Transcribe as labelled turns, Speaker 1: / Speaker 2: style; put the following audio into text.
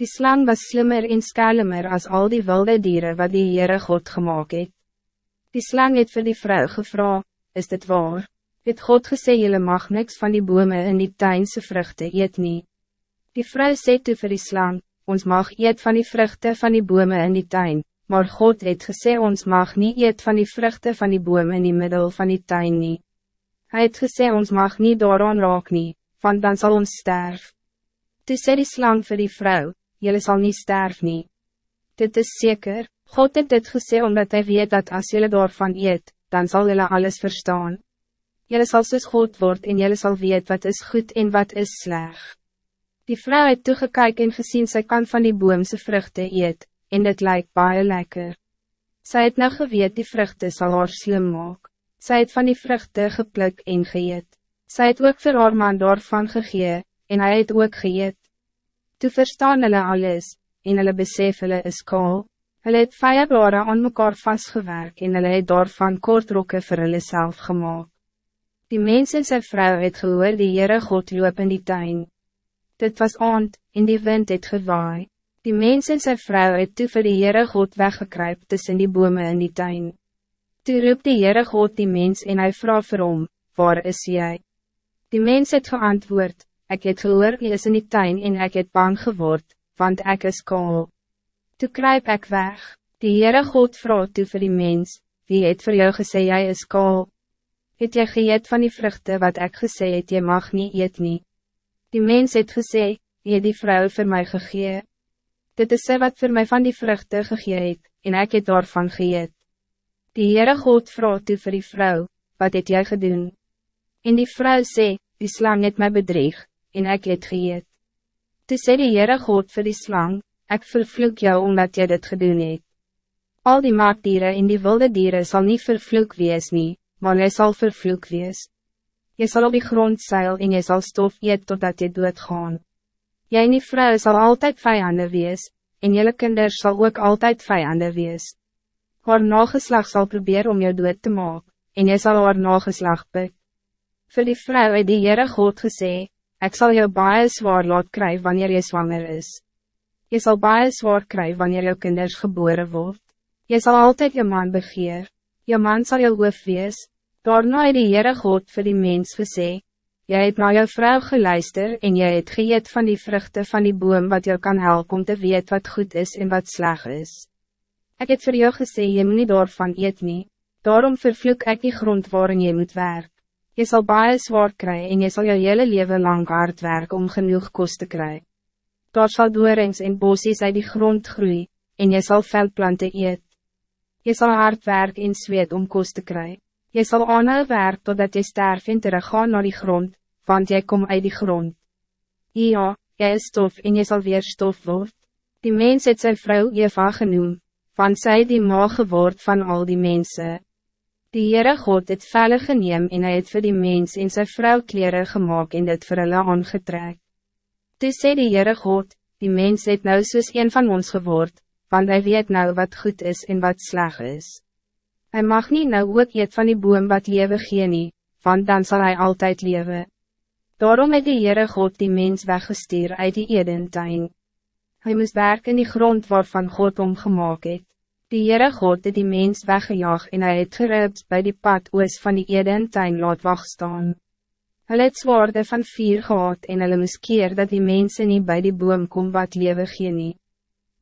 Speaker 1: Die slang was slimmer en skelmer als al die wilde dieren wat die Heere God gemaakt het. Die slang het vir die vrou gevra, is dit waar? Het God gesê jylle mag niks van die bome in die tuinse vruchten eet nie. Die vrou sê toe vir die slang, ons mag eet van die vruchten van die bome in die tuin, maar God het gesê ons mag niet eet van die vruchten van die bome in die middel van die tuin nie. Hy het gesê ons mag niet daaraan raak nie, want dan zal ons sterf. Toe sê die slang vir die vrou, jullie zal niet sterven. Nie. Dit is zeker, God heeft dit gesê omdat hij weet dat als jullie daarvan eet, dan zal jullie alles verstaan. Jullie zal soos God worden en jullie zal weten wat is goed en wat is slecht. Die vrouw het toegekyk en gezien sy kan van die boomse vruchten eet, en dit lijkt baie lekker. Sy het nou geweet die vruchten zal haar slim maak. Sy het van die vruchten gepluk en geëet. Sy het ook vir haar man daarvan gegee, en hij het ook geëet. Toe verstaan hulle alles, en hulle besef hulle is kaal. Hulle het vijfbare aan mekaar vastgewerk en hulle het daarvan kortrokke vir hulle self gemaakt. Die mens en sy vrou het gehoor die Heere God loop in die tuin. Dit was aand, en die wind het gewaai. Die mens en sy vrou het toe vir die Heere God weggekruip tussen die bome in die tuin. Toe roep die Heere God die mens en hy vraag vir hom, waar is jy? Die mens het geantwoord, Ik het gehoor, jy is in die tuin en ik het bang geword, want ik is kaal. Toe kruip ik weg, die Heere God vraag toe vir die mens, wie het voor jou gesê jy is kaal? Het jy geëet van die vruchten wat ik gesê het, jy mag niet eet nie? Die mens het gesê, jy het die vrou voor mij gegee. Dit is sy wat voor mij van die vruchten gegee het, en ik het daarvan geëet. Die Heere God vraag toe vir die vrou, wat het jy gedoen? En die vrou sê, die slang het my bedreig, en ik het geëet. Toe sê die Heere God vir die slang, ik vervloek jou omdat jy dit gedoen het. Al die maakdieren en die wilde dieren zal niet vervloek wees nie, maar jy sal vervloek wees. Jy sal op die grond seil en jy sal stof eet totdat jy doodgaan. Jy en die vrou sal altijd vijanden wees, en jylle kinders sal ook altijd vijanden wees. Haar nageslag zal proberen om jou dood te maken, en jy sal haar nageslag pik. Voor die vrou het die Heere God gesê, Ik zal jou baie zwaar laat krijgen wanneer je zwanger is. Je zal baie zwaar krijgen wanneer je kinders geboren wordt. Je zal altijd je man begeer. Je man zal jou hoof wees. Daarna het die Heere God vir die mens gesê, Jy het na jou vrouw geluister en jy het geëet van die vruchten van die boom wat jou kan helpen om te weet wat goed is en wat sleg is. Ik het voor jou gesê, jy moet nie daarvan eet nie, daarom vervloek ik die grond waarin je moet werken. Je zal baie zwaar krijgen en je zal je hele leven lang hard werken om genoeg kost te krijgen. Daar zal doorings en bosies uit die grond groeien, en je zal veldplanten eet. Je zal hard werken in zweet om kost te krijgen. Je zal aanhou werk totdat je sterf en teruggaan naar die grond, want jij komt uit die grond. Ja, jij is stof en je zal weer stof worden. Die mens het zijn vrouw Eva genoemd, want zij die mag geword van al die mensen. Die Heere God het velle geneem en hy het vir die mens en sy vrou kleren gemaakt en dit vir hulle aangetrek. Toe sê die Heere God, die mens het nou soos een van ons geword, want hij weet nou wat goed is en wat sleg is. Hij mag niet nou ook eet van die boom wat lewe gee nie, want dan zal hij altijd leven. Daarom het die Heere God die mens weggestuur uit die Edentuin. Hij moest werken in die grond waarvan God omgemaak het. Die Heere God het die mens weggejaag en hy het gerupt bij die pad oos van die Eden tuin laat wacht staan. Hulle het zwaarde van vier gehad en hulle moes keer dat die mensen niet bij die boom kom wat lewe gee nie.